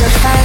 everywhere, feeling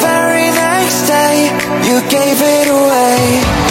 very next day, you gave it away.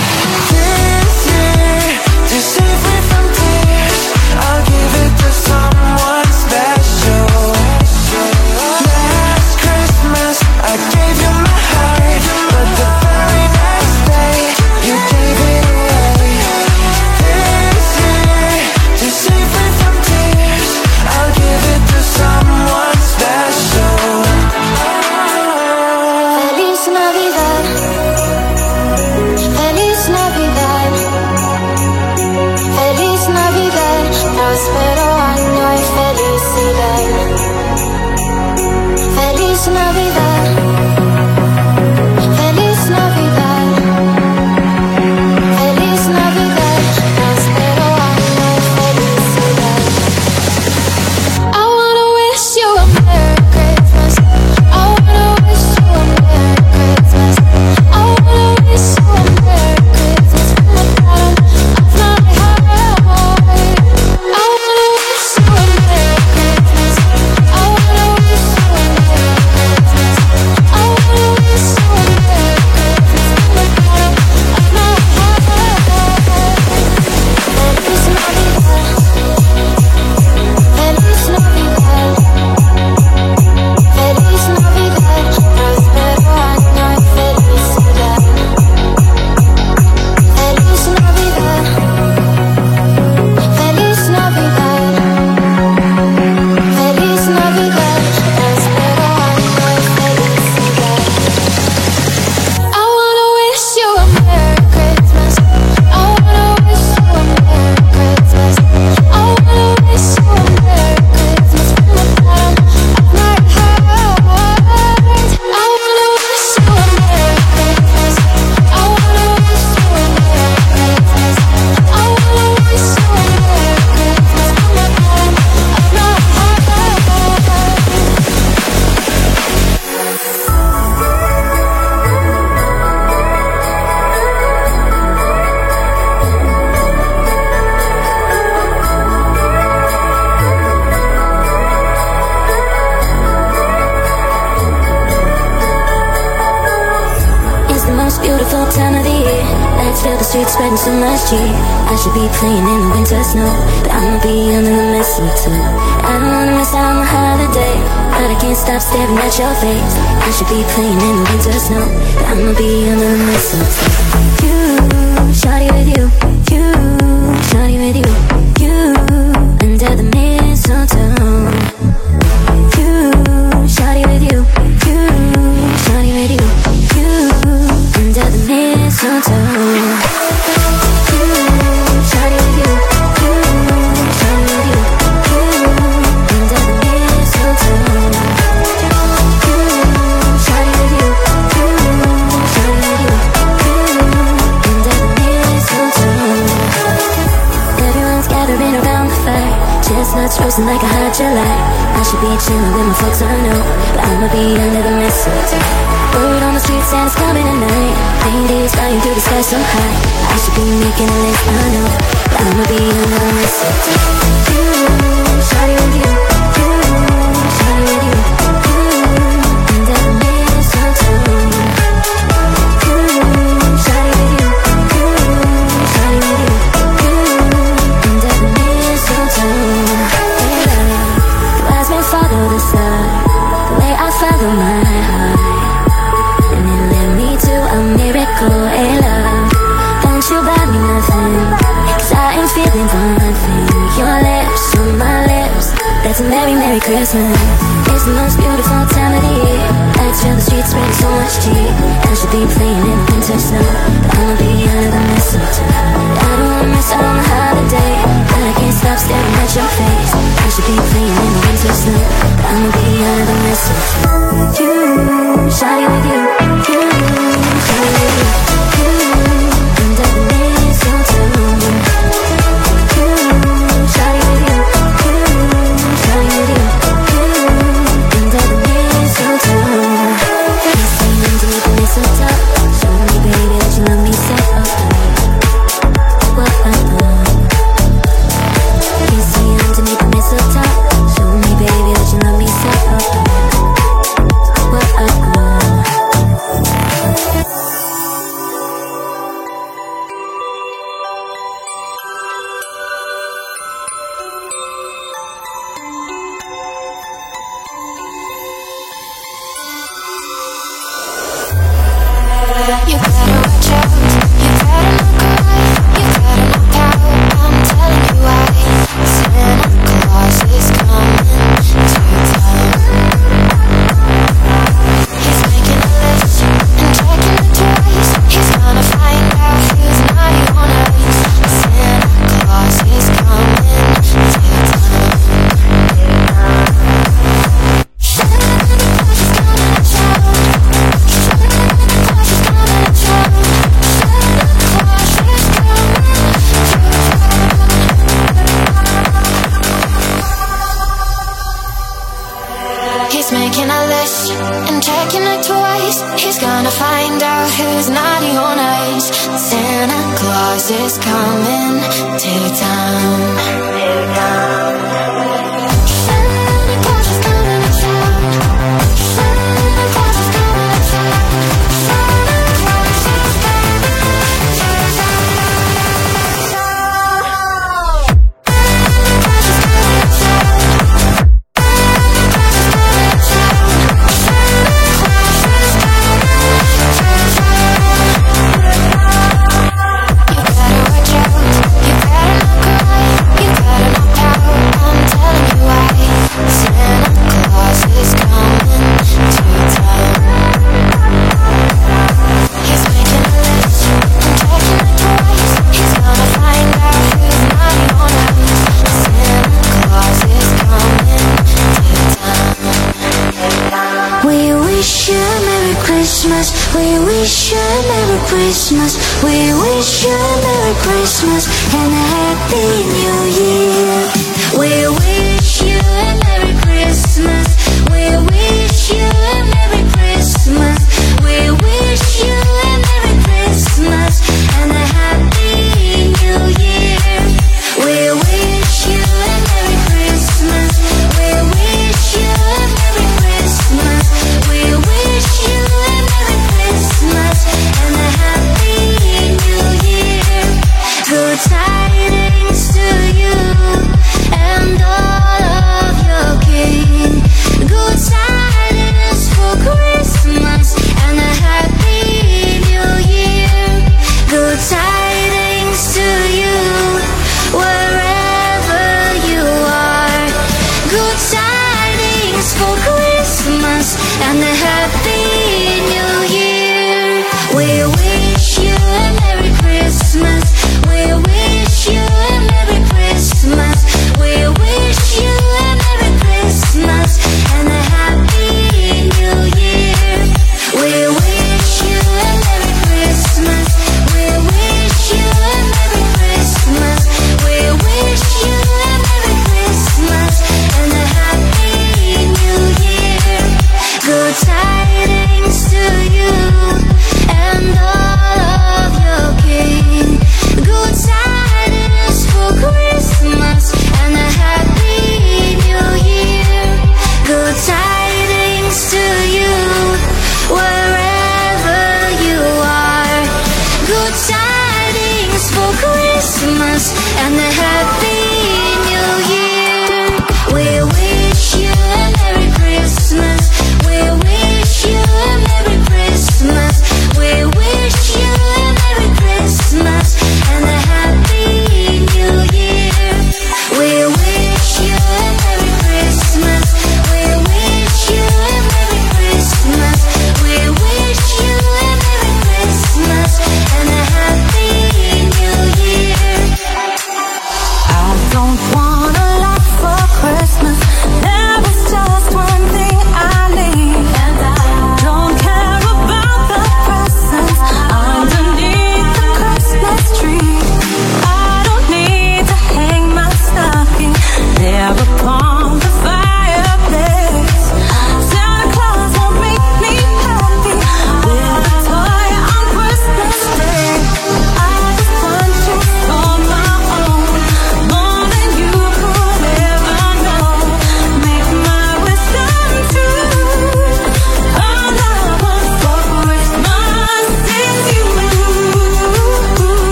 high. I should be making a list, I know But I'ma be a the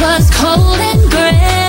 was cold and gray.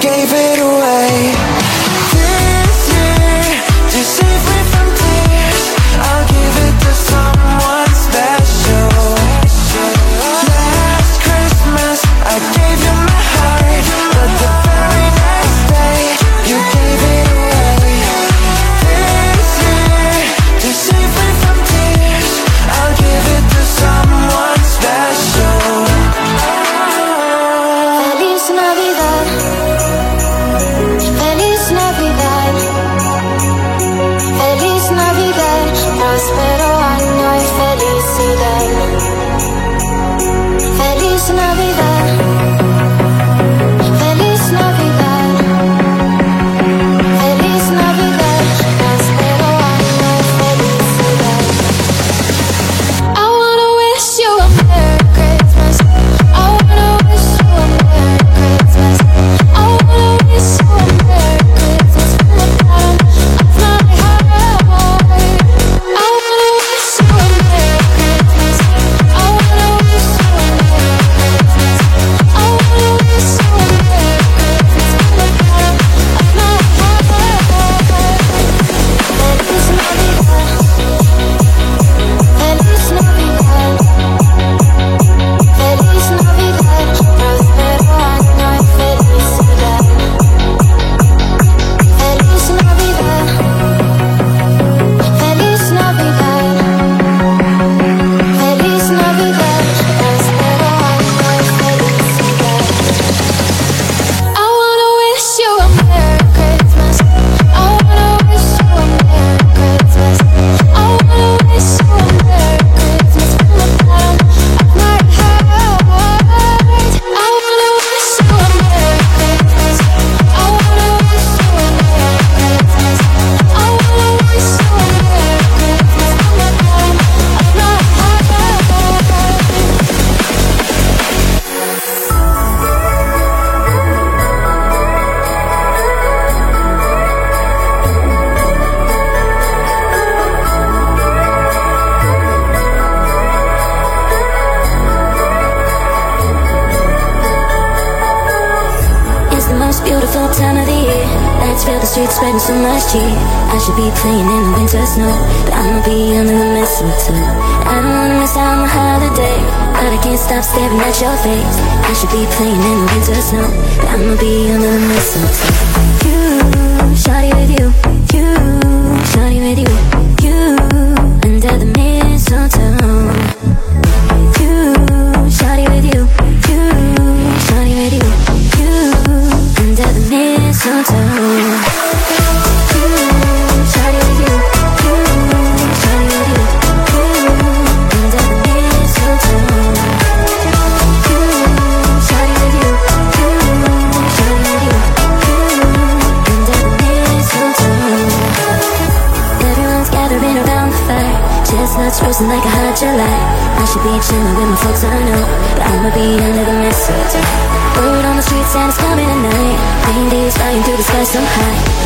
Gave it away.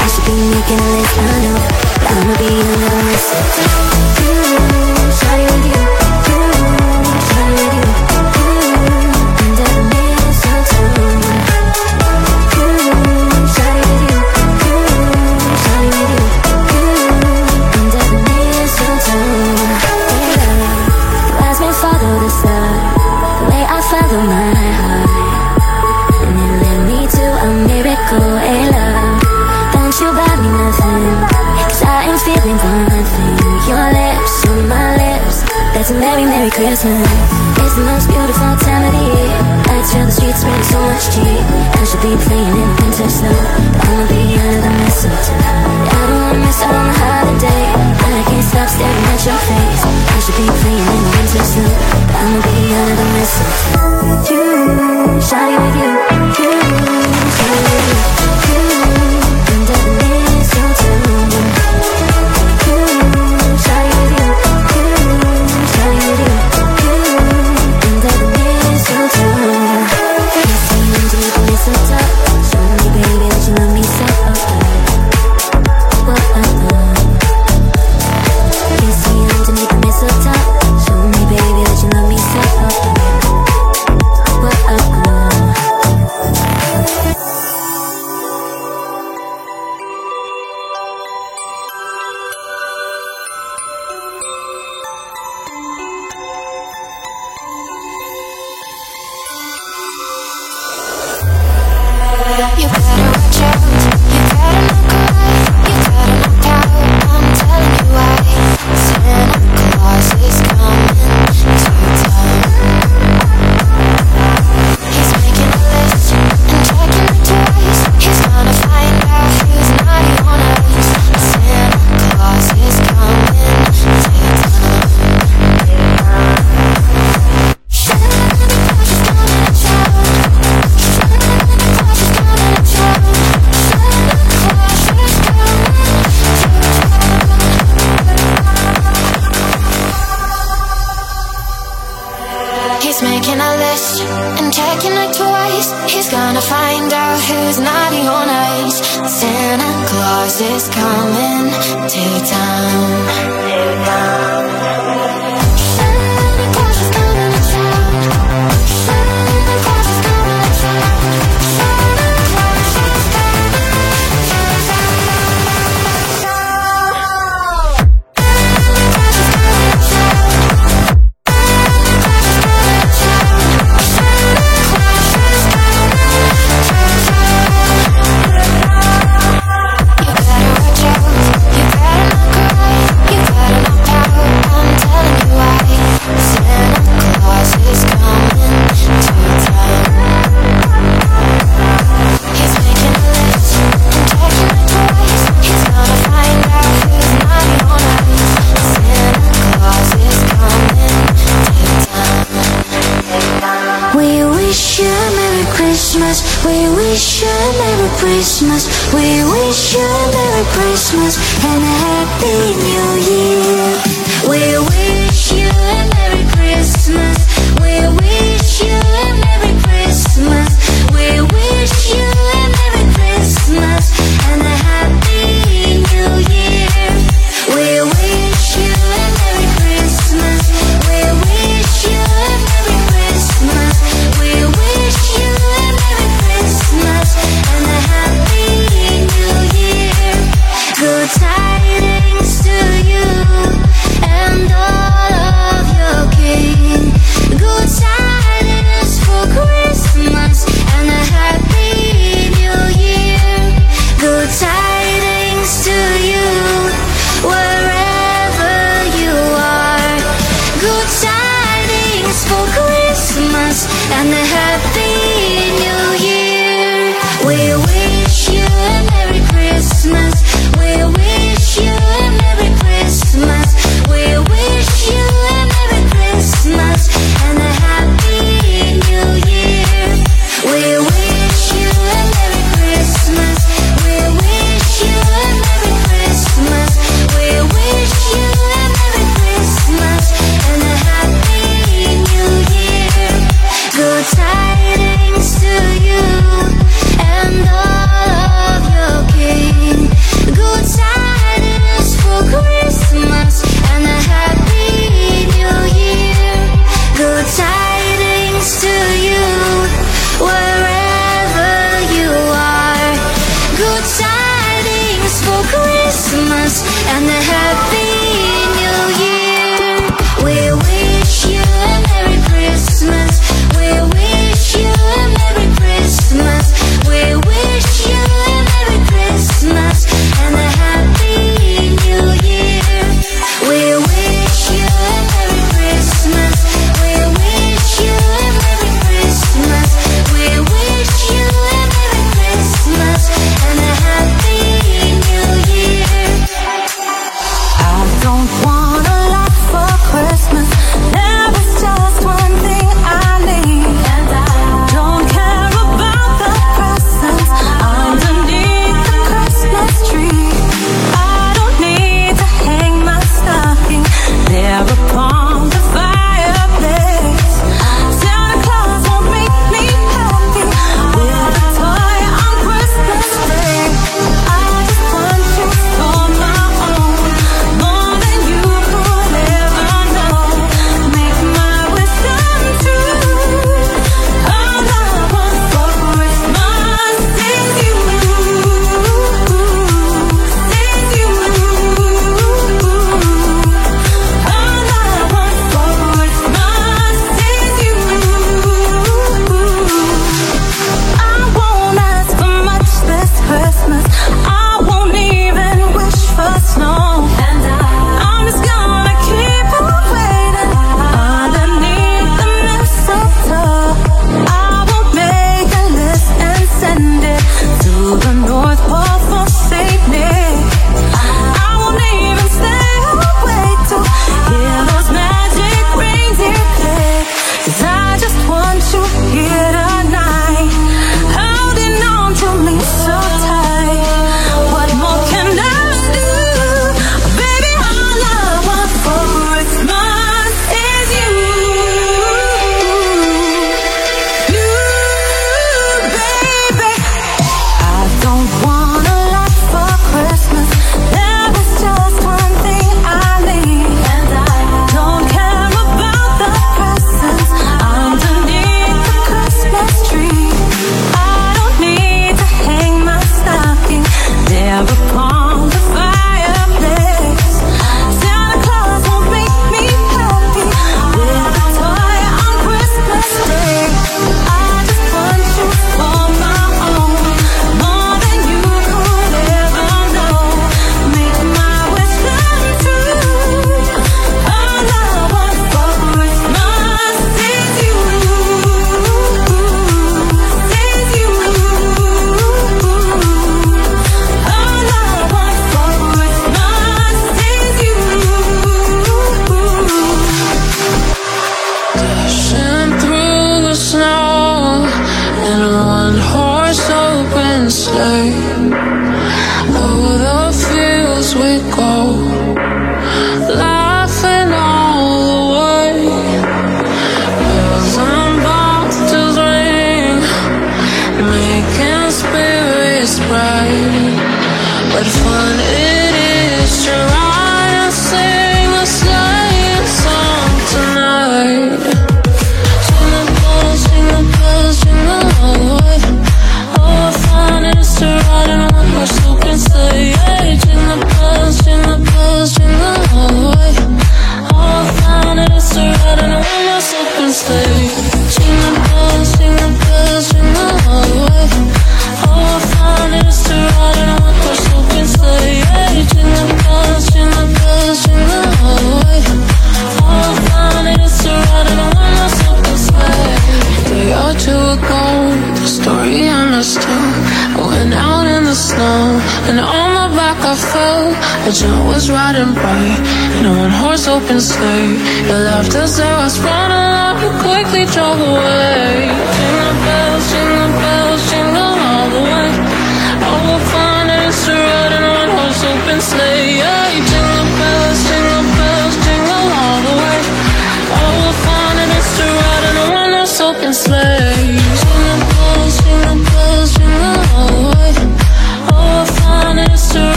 I should be making a list, I know. I'ma be a little less. Mm-hmm.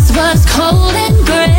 just was cold and gray.